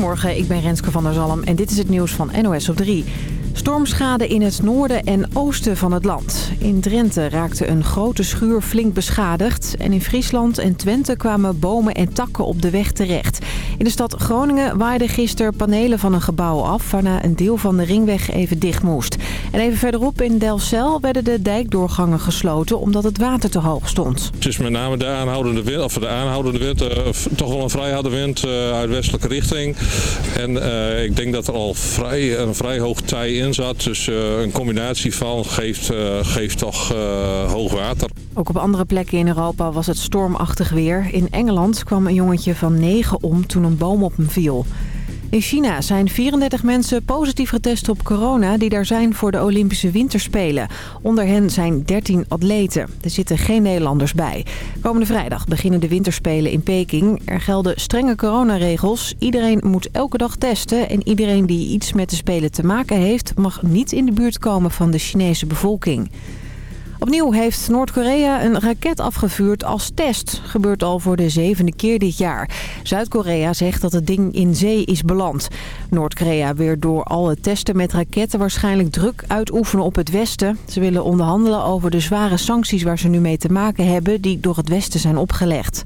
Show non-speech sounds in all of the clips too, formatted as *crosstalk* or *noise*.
Goedemorgen, ik ben Renske van der Zalm en dit is het nieuws van NOS op 3. Stormschade in het noorden en oosten van het land. In Drenthe raakte een grote schuur flink beschadigd. En in Friesland en Twente kwamen bomen en takken op de weg terecht. In de stad Groningen waaiden gisteren panelen van een gebouw af... waarna een deel van de ringweg even dicht moest. En even verderop in Delcel werden de dijkdoorgangen gesloten... omdat het water te hoog stond. Het is met name de aanhoudende wind, of de aanhoudende wind uh, toch wel een vrij harde wind uh, uit westelijke richting. En uh, ik denk dat er al vrij, een vrij hoog tij in zat. Dus een combinatie van geeft, geeft toch hoog water. Ook op andere plekken in Europa was het stormachtig weer. In Engeland kwam een jongetje van 9 om toen een boom op hem viel. In China zijn 34 mensen positief getest op corona die daar zijn voor de Olympische Winterspelen. Onder hen zijn 13 atleten. Er zitten geen Nederlanders bij. Komende vrijdag beginnen de Winterspelen in Peking. Er gelden strenge coronaregels. Iedereen moet elke dag testen en iedereen die iets met de Spelen te maken heeft... mag niet in de buurt komen van de Chinese bevolking. Opnieuw heeft Noord-Korea een raket afgevuurd als test. Gebeurt al voor de zevende keer dit jaar. Zuid-Korea zegt dat het ding in zee is beland. Noord-Korea weer door alle testen met raketten waarschijnlijk druk uitoefenen op het Westen. Ze willen onderhandelen over de zware sancties waar ze nu mee te maken hebben... die door het Westen zijn opgelegd.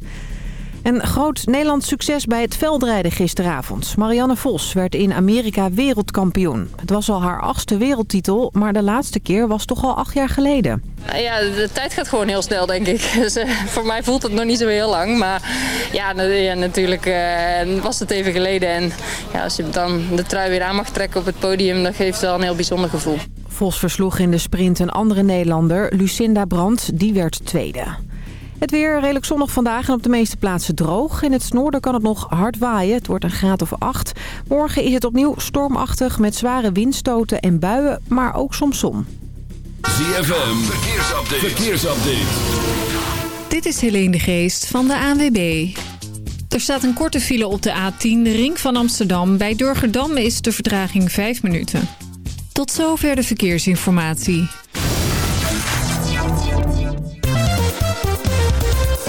Een groot Nederlands succes bij het veldrijden gisteravond. Marianne Vos werd in Amerika wereldkampioen. Het was al haar achtste wereldtitel, maar de laatste keer was toch al acht jaar geleden. Ja, de tijd gaat gewoon heel snel, denk ik. *laughs* Dus, uh, voor mij voelt het nog niet zo heel lang. Maar ja, ja natuurlijk uh, was het even geleden. En ja, als je dan de trui weer aan mag trekken op het podium, dat geeft wel een heel bijzonder gevoel. Vos versloeg in de sprint een andere Nederlander, Lucinda Brandt. Die werd tweede. Het weer redelijk zonnig vandaag en op de meeste plaatsen droog. In het noorden kan het nog hard waaien. Het wordt een graad of 8. Morgen is het opnieuw stormachtig met zware windstoten en buien, maar ook soms zon. ZFM, verkeersupdate. verkeersupdate. Dit is Helene de Geest van de ANWB. Er staat een korte file op de A10, de ring van Amsterdam. Bij Durgerdam is de vertraging 5 minuten. Tot zover de verkeersinformatie.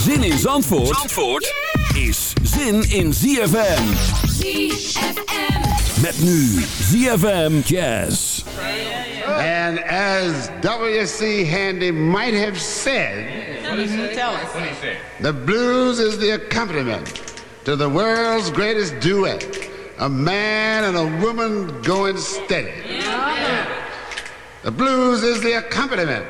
Zin in Zandvoort, Zandvoort yeah! is zin in ZFM. ZFM. Met nu ZFM Jazz. And as W.C. Handy might have said, Tell us. What he say? the blues is the accompaniment to the world's greatest duet. A man and a woman going steady. Yeah. The blues is the accompaniment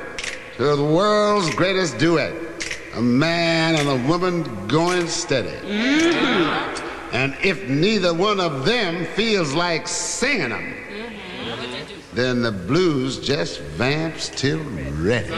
to the world's greatest duet. A man and a woman going steady. And if neither one of them feels like singing them, then the blues just vamps till ready.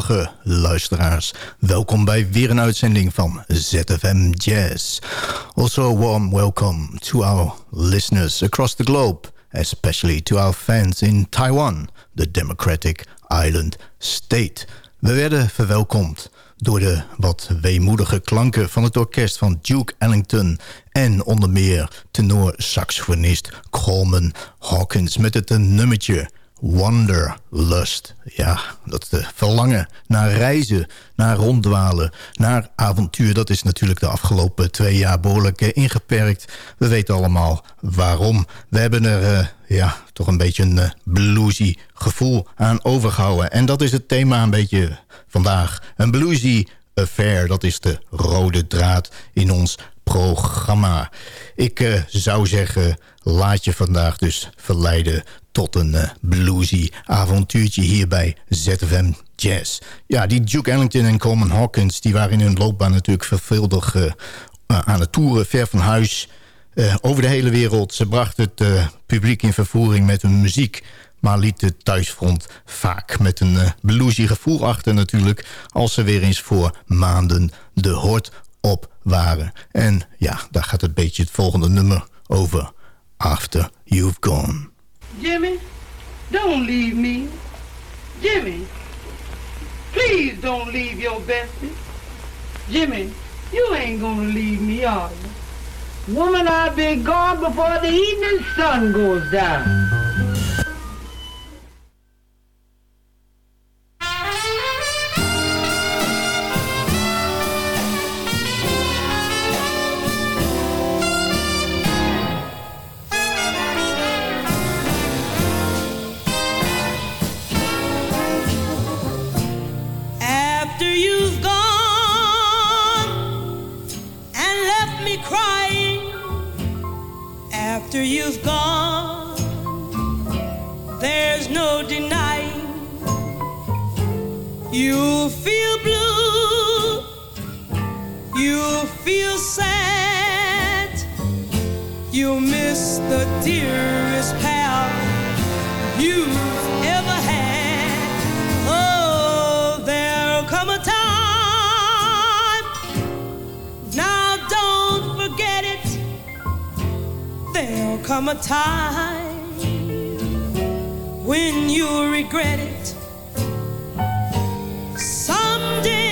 Goedemorgen luisteraars. Welkom bij weer een uitzending van ZFM Jazz. Also a warm welcome to our listeners across the globe. Especially to our fans in Taiwan, the democratic island state. We werden verwelkomd door de wat weemoedige klanken van het orkest van Duke Ellington... en onder meer tenor-saxofonist Coleman Hawkins met het nummertje Wanderlust. Ja, dat uh, verlangen naar reizen, naar ronddwalen, naar avontuur... dat is natuurlijk de afgelopen twee jaar behoorlijk uh, ingeperkt. We weten allemaal waarom. We hebben er uh, ja, toch een beetje een bluesy gevoel aan overgehouden. En dat is het thema een beetje vandaag. Een bluesy affair, dat is de rode draad in ons programma. Ik zou zeggen, laat je vandaag dus verleiden tot een uh, bluesy avontuurtje hier bij ZFM Jazz. Ja, die Duke Ellington en Coleman Hawkins... die waren in hun loopbaan natuurlijk verveeldig uh, aan het toeren... ver van huis, over de hele wereld. Ze brachten het publiek in vervoering met hun muziek... maar liet het thuisfront vaak met een bluesy gevoel achter natuurlijk... als ze weer eens voor maanden de hort op waren. En ja, daar gaat het beetje het volgende nummer over... After You've Gone. Jimmy, don't leave me. Jimmy, please don't leave your bestie. Jimmy, you ain't gonna leave me, are you? Woman, I'll be gone before the evening sun goes down. After you've gone, there's no denying you'll feel blue, you'll feel sad, you'll miss the dearest pal you've there'll come a time when you'll regret it. Someday,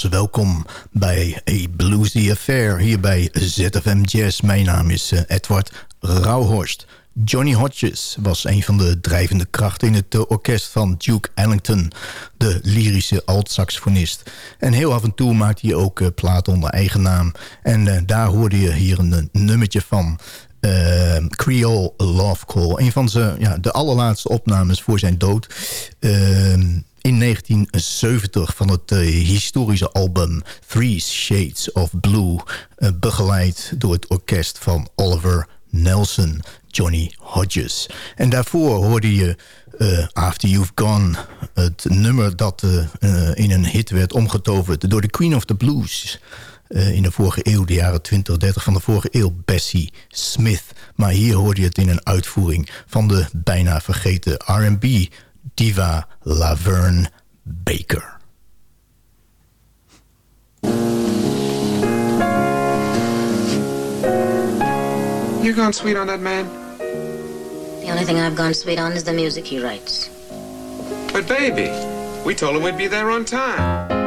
welkom bij A Bluesy Affair hier bij ZFM Jazz. Mijn naam is uh, Edward Rauhorst. Johnny Hodges was een van de drijvende krachten in het uh, orkest van Duke Ellington, de lyrische alt-saxofonist. En heel af en toe maakte hij ook uh, platen onder eigen naam. En daar hoorde je hier een nummertje van. Creole Love Call. Een van zijn, ja, de allerlaatste opnames voor zijn dood. Uh, in 1970 van het uh, historische album Three Shades of Blue... Uh, begeleid door het orkest van Oliver Nelson, Johnny Hodges. En daarvoor hoorde je uh, After You've Gone... het nummer dat in een hit werd omgetoverd door de Queen of the Blues... in de vorige eeuw, de jaren 20, 30 van de vorige eeuw, Bessie Smith. Maar hier hoorde je het in een uitvoering van de bijna vergeten R&B diva Laverne Baker. You gone sweet on that man? The only thing I've gone sweet on is the music he writes. But baby, we told him we'd be there on time.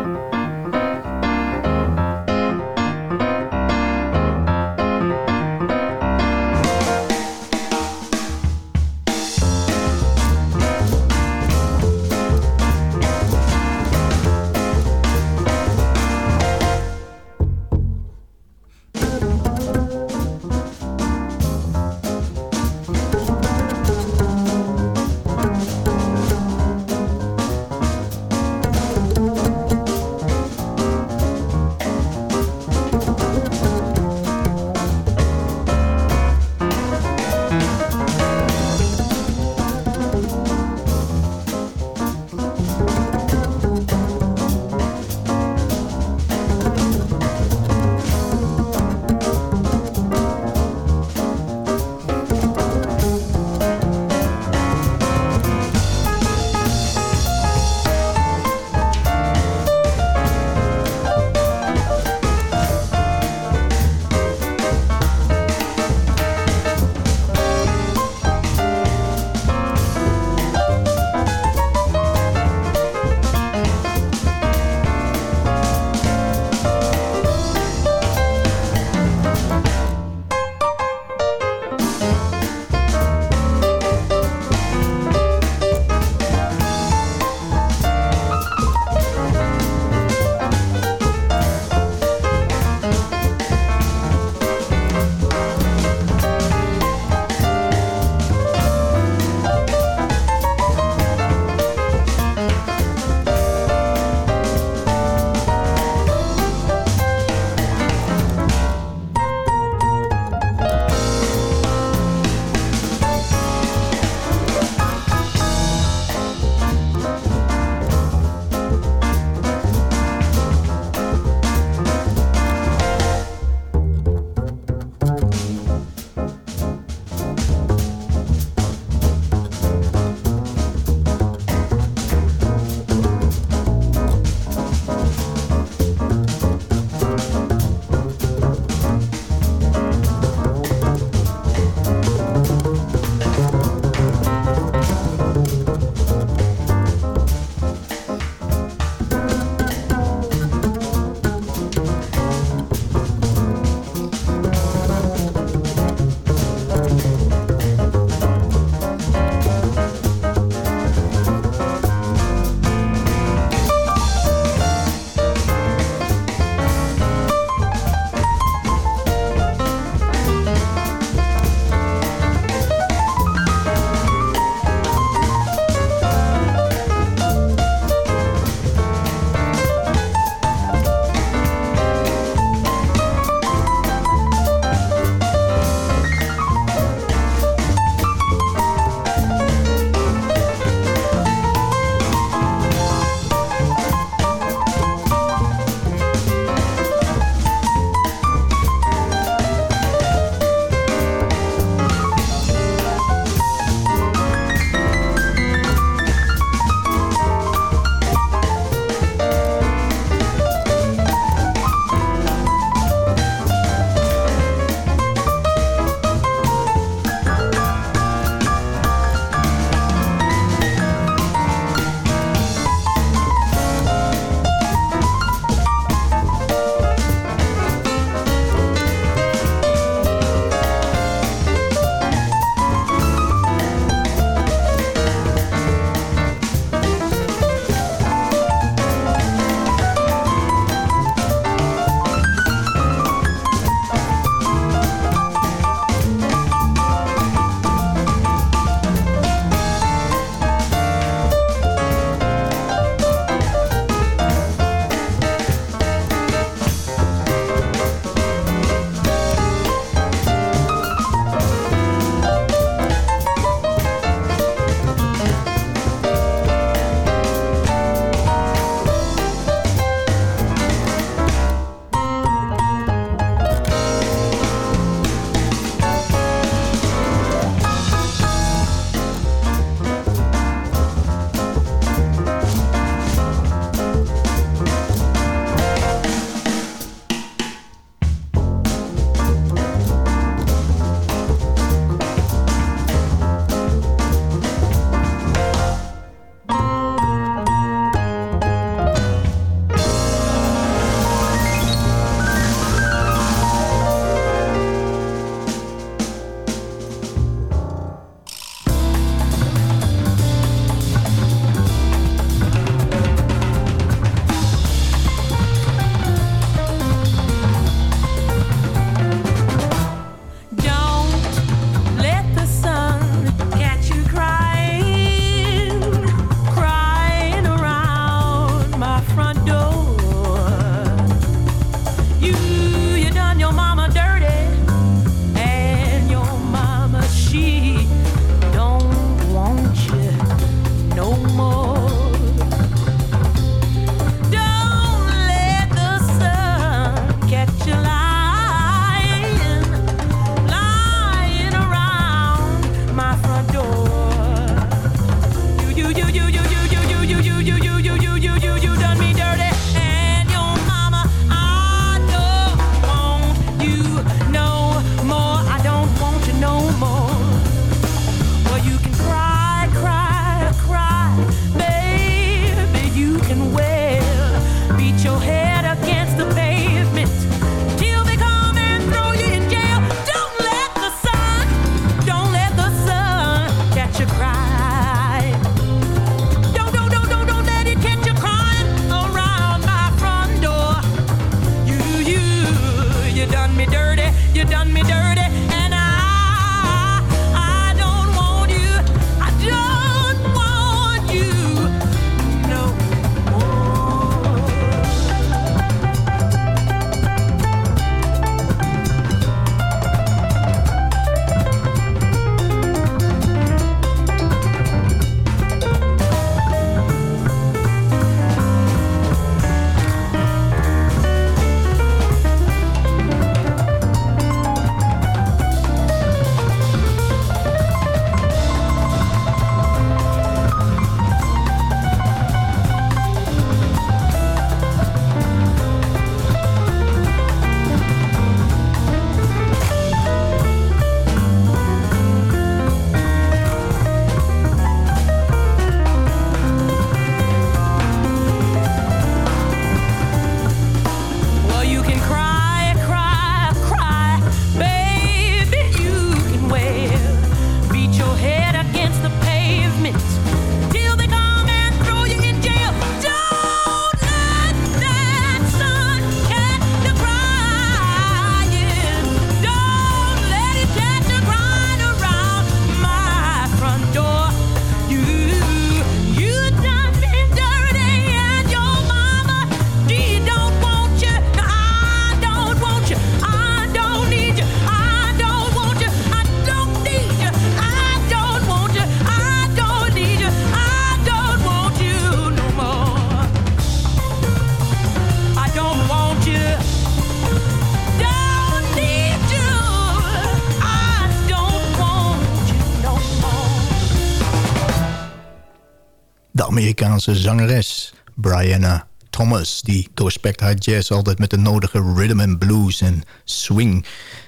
Amerikaanse zangeres Brianna Thomas. Die doorspekt haar jazz altijd met de nodige rhythm and blues en swing.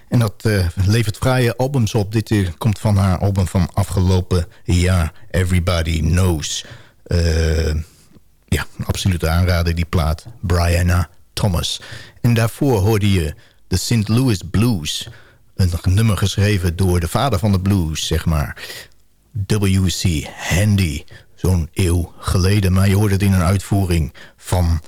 En dat uh, levert fraaie albums op. Dit uh, komt van haar album van afgelopen jaar, Everybody Knows. Uh, ja, een absolute aanrader die plaat, Brianna Thomas. En daarvoor hoorde je de St. Louis Blues. Een nummer geschreven door de vader van de blues, zeg maar. W.C. Handy, zo'n eeuw geleden. Maar je hoorde het in een uitvoering van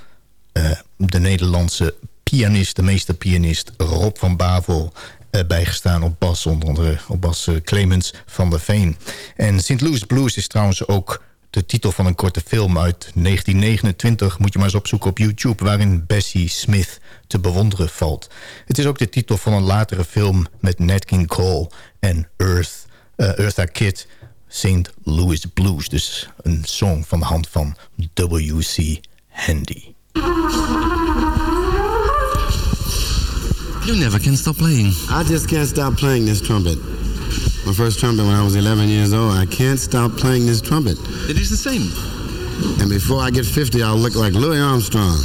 uh, de Nederlandse pianist, de meesterpianist Rob van Bavel... Uh, bijgestaan op bas, onder andere op bas uh, Clemens van der Veen. En St. Louis Blues is trouwens ook de titel van een korte film uit 1929. Moet je maar eens opzoeken op YouTube... waarin Bessie Smith te bewonderen valt. Het is ook de titel van een latere film met Nat King Cole en Earth, uh, Kitt... St. Louis Blues. Dus een song van de hand van W.C. Handy. You never can stop playing. I just can't stop playing this trumpet. My first trumpet when I was 11 years old. I can't stop playing this trumpet. It is the same. And before I get 50, I'll look like Louis Armstrong.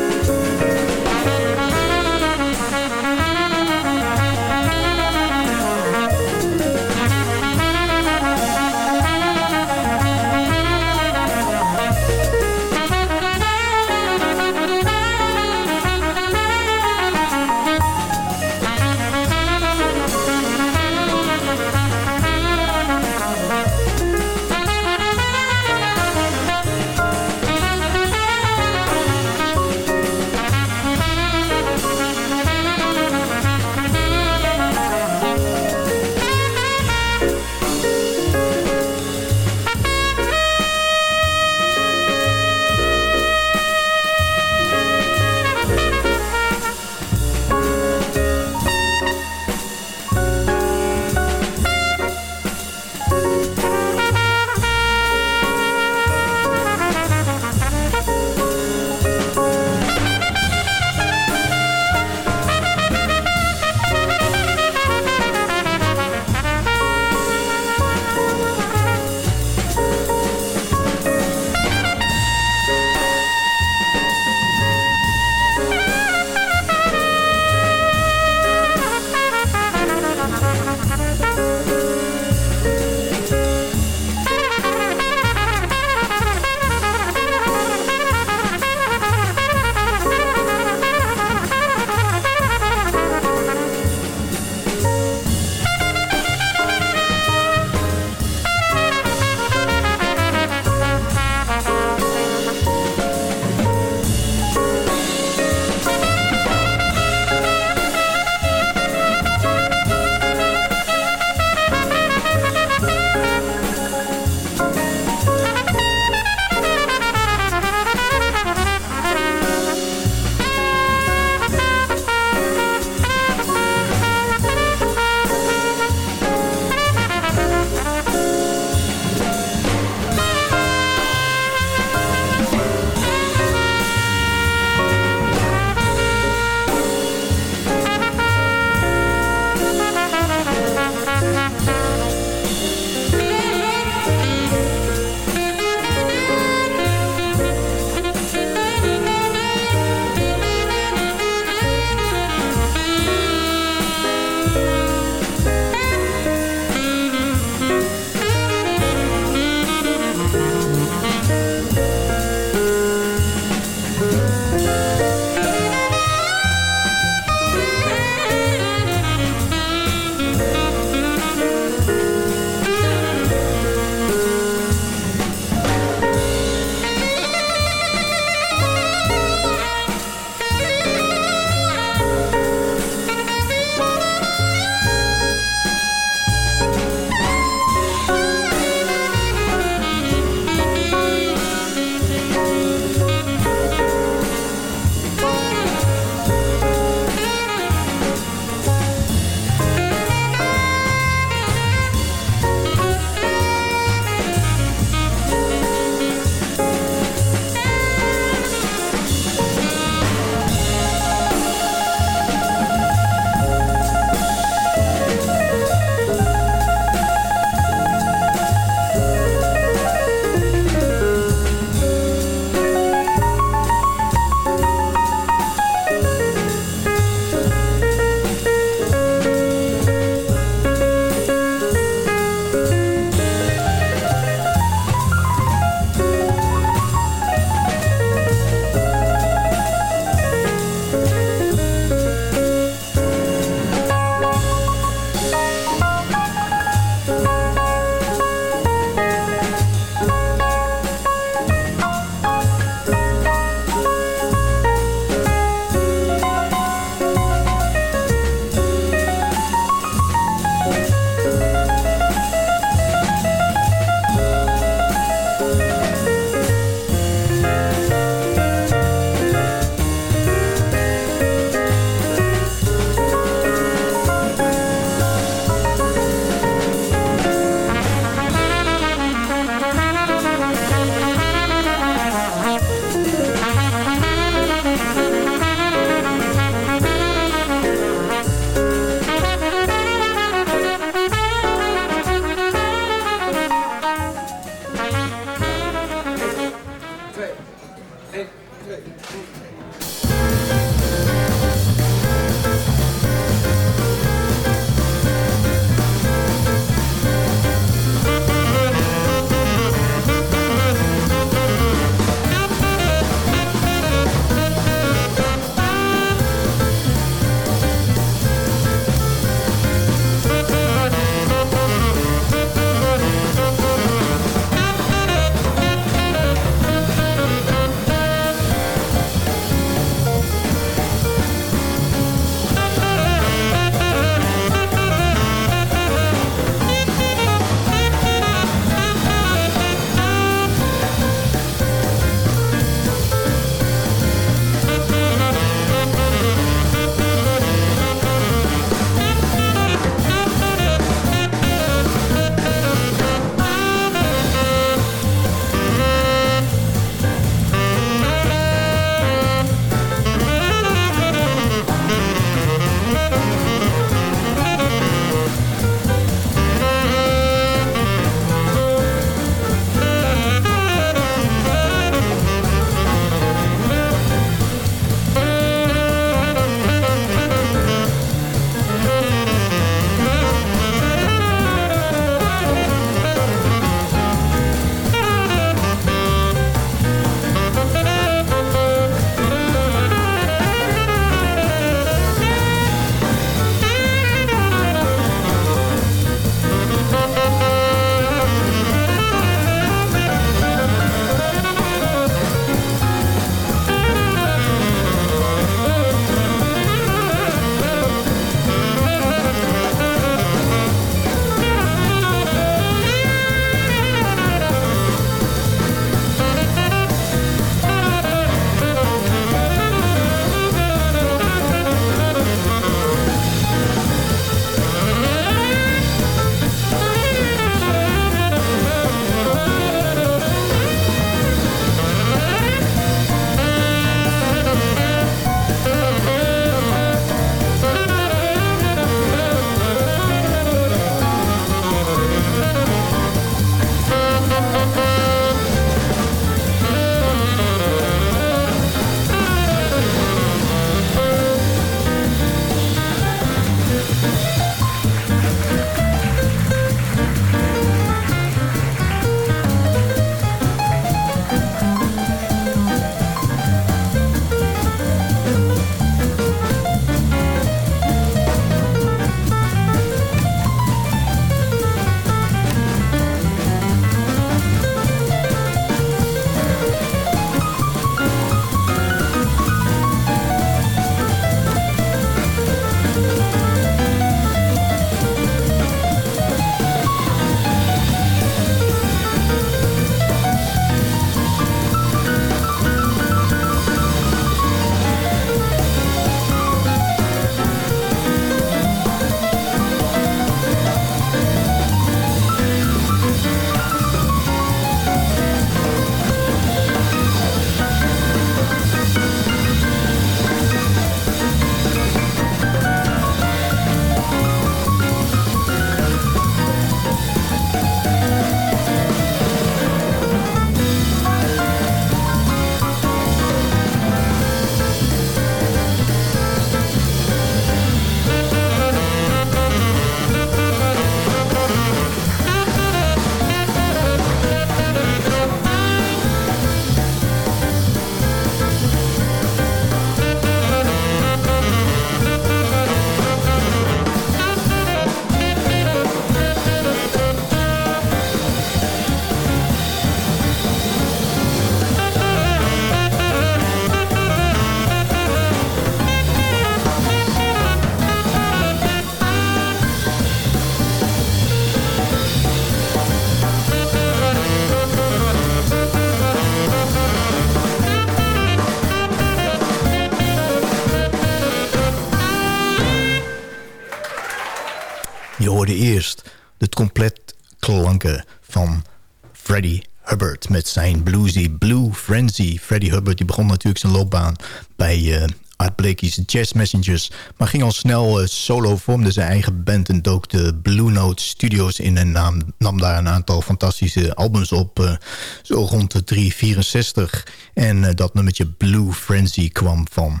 Hoorde eerst de compleet klanken van Freddie Hubbard met zijn bluesy Blue Frenzy. Freddie Hubbard die begon natuurlijk zijn loopbaan bij uh, Art Blakey's Jazz Messengers... maar ging al snel uh, solo, vormde zijn eigen band... en dook de Blue Note Studios in en nam, daar een aantal fantastische albums op... Uh, zo rond de 364. En dat nummertje Blue Frenzy kwam van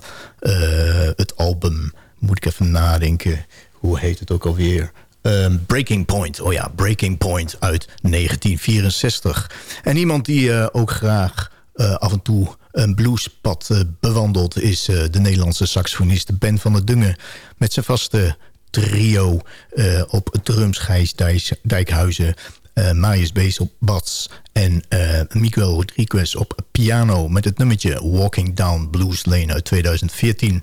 het album... moet ik even nadenken, hoe heet het ook alweer... Um, Breaking Point. Oh ja, Breaking Point uit 1964. En iemand die uh, ook graag uh, af en toe een bluespad uh, bewandelt... is de Nederlandse saxofonist Ben van der Dungen... met zijn vaste trio op drums Gijs Dijkhuizen... Uh, Marius bats en uh, Miguel Rodriguez op piano... met het nummertje Walking Down Blues Lane uit 2014.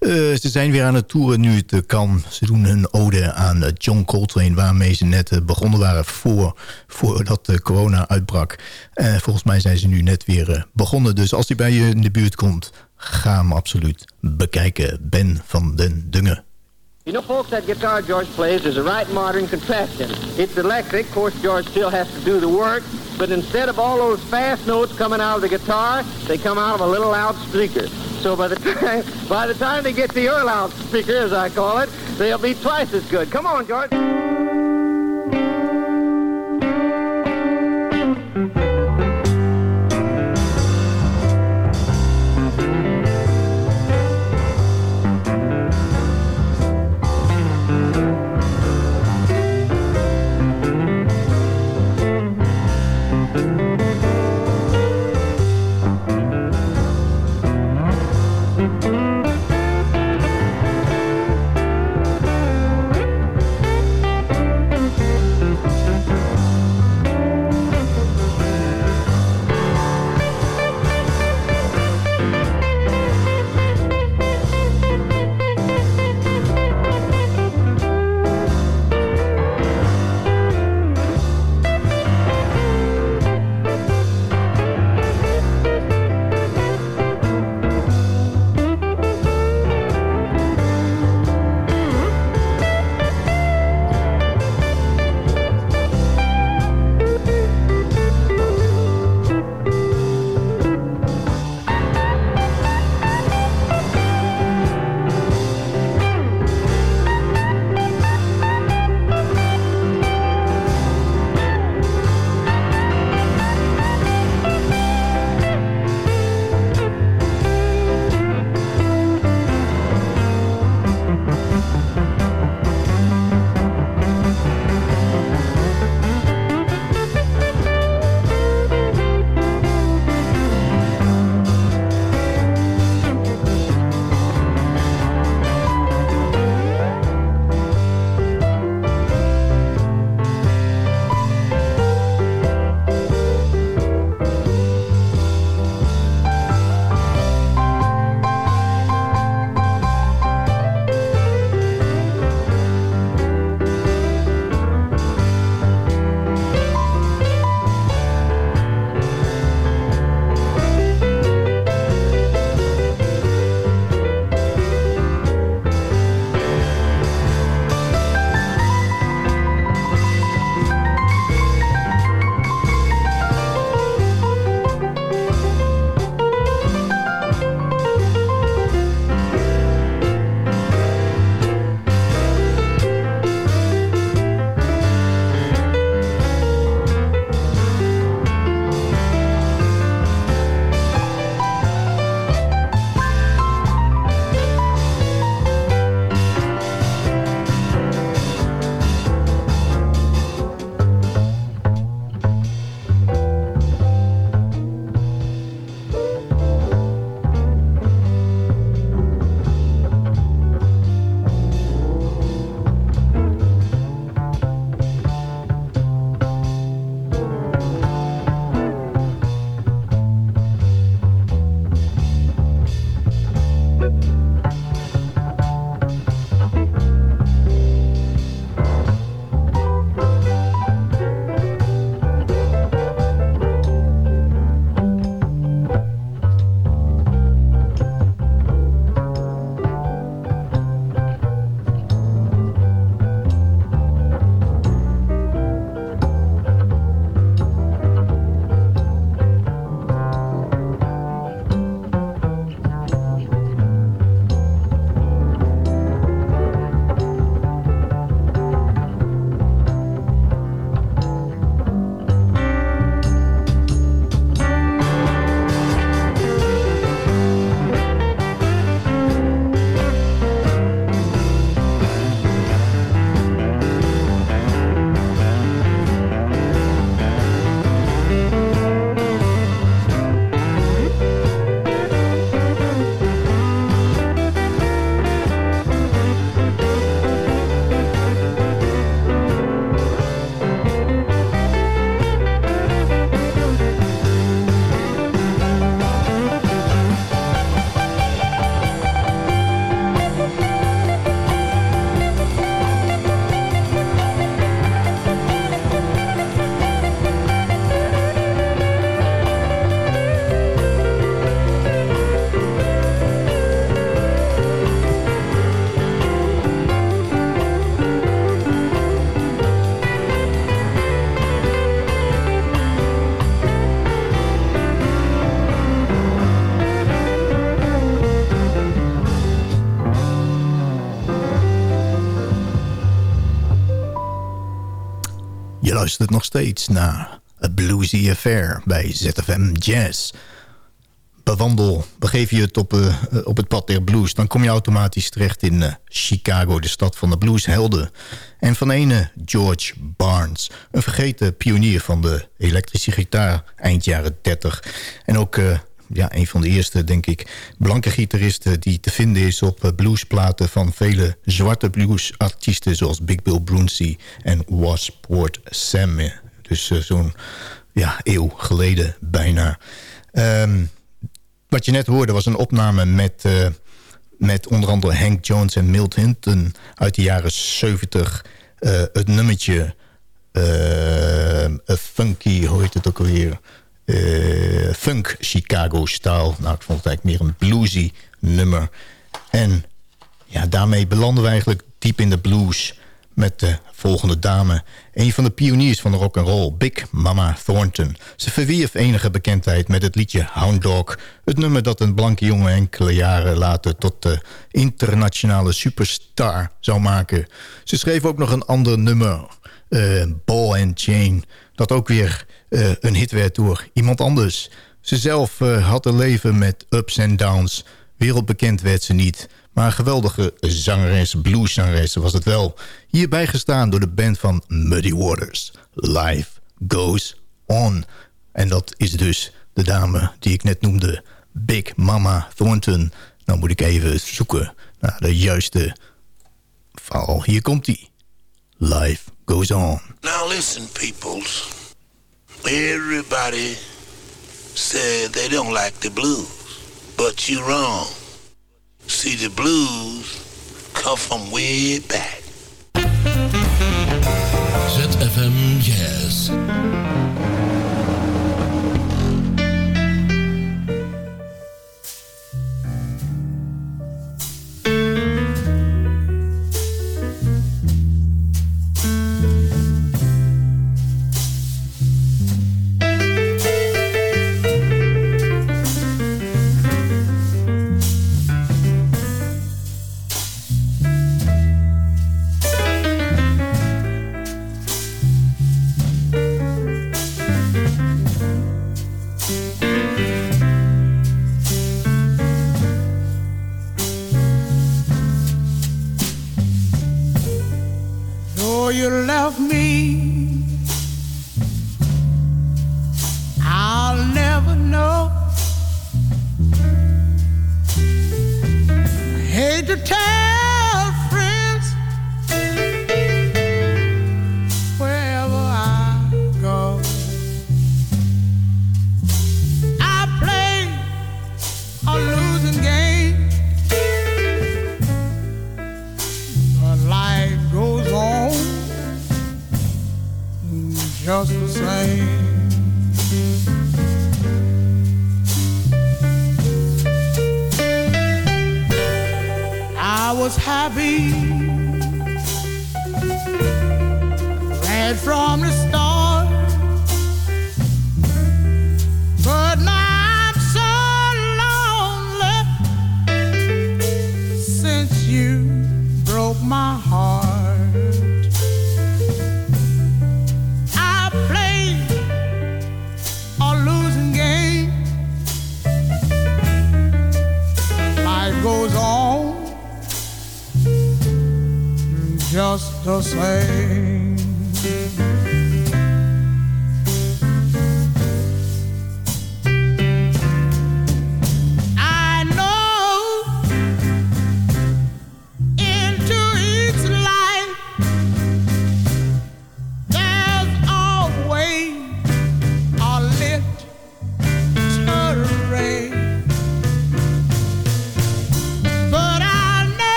Uh, ze zijn weer aan het toeren nu het kan. Ze doen een ode aan John Coltrane... waarmee ze net begonnen waren voor, voordat de corona uitbrak. volgens mij zijn ze nu net weer begonnen. Dus als hij bij je in de buurt komt, ga hem absoluut bekijken. Ben van den Dungen. You know, folks, that guitar George plays is a right modern contraption. It's electric. Of course, George still has to do the work. But instead of all those fast notes coming out of the guitar, they come out of a little loudspeaker. So by the *laughs* time, by the time they get to your loudspeaker, as I call it, they'll be twice as good. Come on, George. Luistert nog steeds naar A Bluesy Affair bij ZFM Jazz. Bewandel, begeef je het op, uh, op het pad der blues... dan kom je automatisch terecht in uh, Chicago, de stad van de blueshelden. En van ene George Barnes, een vergeten pionier van de elektrische gitaar... eind jaren 30. En ook uh, ja, een van de eerste, denk ik, blanke gitaristen... die te vinden is op bluesplaten van vele zwarte bluesartiesten... zoals Big Bill Brunsey en Wasport Sam. Dus zo'n ja, eeuw geleden bijna... Um, wat je net hoorde was een opname met, uh, met onder andere Hank Jones en Milt Hinton uit de jaren 70. Uh, het nummertje uh, Funky, hoe heet het ook alweer? Funk Chicago Style. Nou, ik vond het eigenlijk meer een bluesy nummer. En ja, daarmee belanden we eigenlijk diep in de blues met de volgende dame. Een van de pioniers van de rock and roll, Big Mama Thornton. Ze verwierf enige bekendheid met het liedje Hound Dog. Het nummer dat een blanke jongen enkele jaren later tot de internationale superstar zou maken. Ze schreef ook nog een ander nummer, uh, Ball and Chain. Dat ook weer uh, een hit werd door iemand anders. Ze zelf uh, had een leven met ups en downs. Wereldbekend werd ze niet... Maar een geweldige zangeres, blueszangeres was het wel. Hierbij gestaan door de band van Muddy Waters. Life Goes On. En dat is dus de dame die ik net noemde. Big Mama Thornton. Nou moet ik even zoeken naar de juiste verhaal. Hier komt hij. Life Goes On. Now listen peoples. Everybody said they don't like the blues. But you're wrong. See, the blues come from way back. ZFM Jazz. You left me,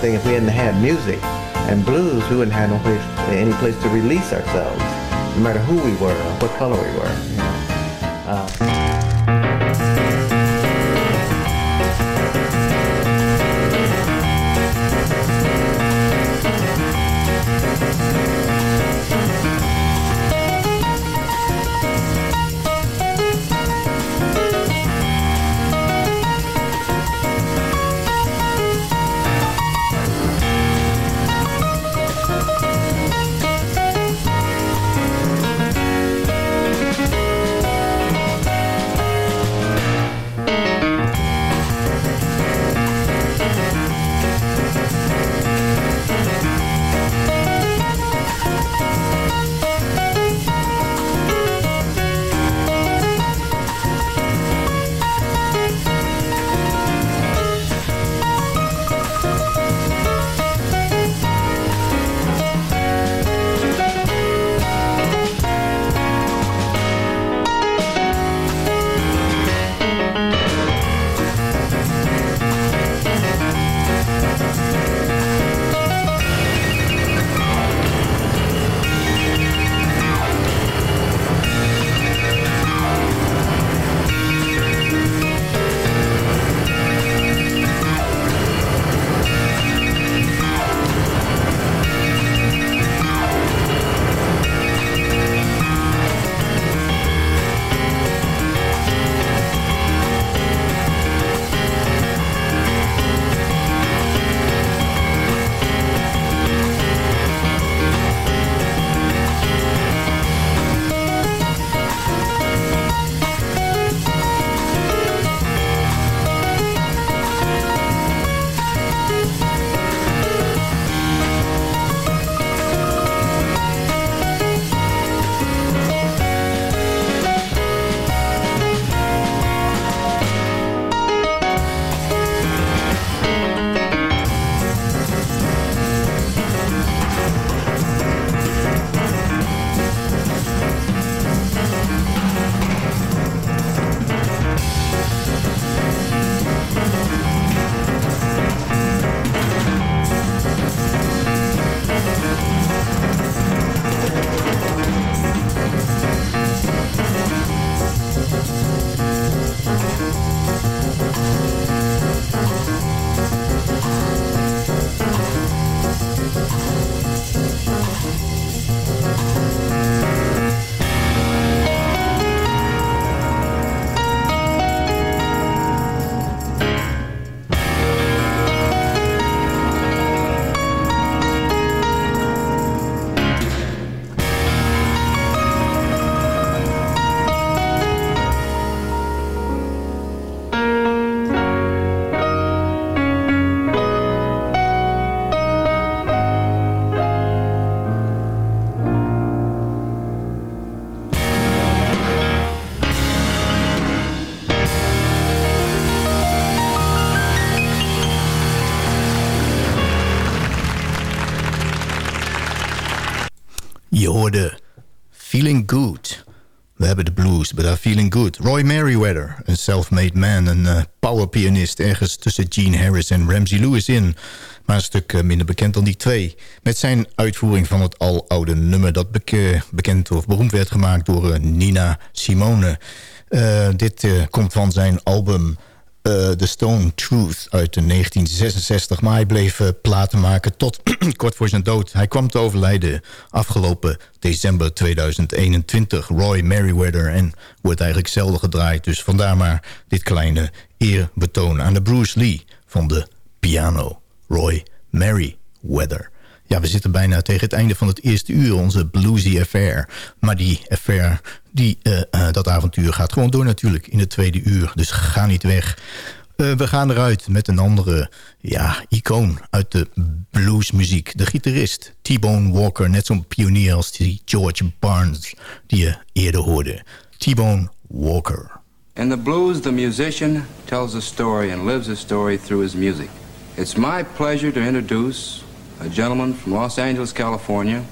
think if we hadn't had music and blues, we wouldn't have no place, any place to release ourselves, no matter who we were or what color we were. You know? uh, good. Roy Merriweather, een self-made man, een uh, powerpianist... ergens tussen Gene Harris en Ramsey Lewis in. Maar een stuk uh, minder bekend dan die twee. Met zijn uitvoering van het aloude nummer... dat beke bekend of beroemd werd gemaakt door uh, Nina Simone. dit komt van zijn album... The Stone Truth uit 1966. Maar hij bleef uh, platen maken tot *clears throat* kort voor zijn dood. Hij kwam te overlijden afgelopen december 2021. Roy Merriweather en wordt eigenlijk zelden gedraaid. Dus vandaar maar dit kleine eerbetoon aan de Bruce Lee van de piano. Roy Merriweather. Ja, we zitten bijna tegen het einde van het eerste uur, onze bluesy affair. Maar die affair, die, uh, dat avontuur gaat gewoon door natuurlijk in het tweede uur. Dus ga niet weg. Uh, we gaan eruit met een andere ja, icoon uit de bluesmuziek. De gitarist T-Bone Walker, net zo'n pionier als George Barnes... die je eerder hoorde. T-Bone Walker. In the blues, the musician tells a story and lives a story through his music. It's my pleasure to introduce a gentleman from Los Angeles, California,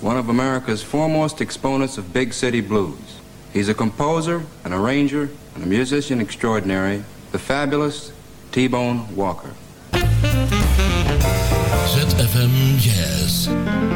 one of America's foremost exponents of big city blues. He's a composer, an arranger, and a musician extraordinary, the fabulous T-Bone Walker. ZFM Jazz.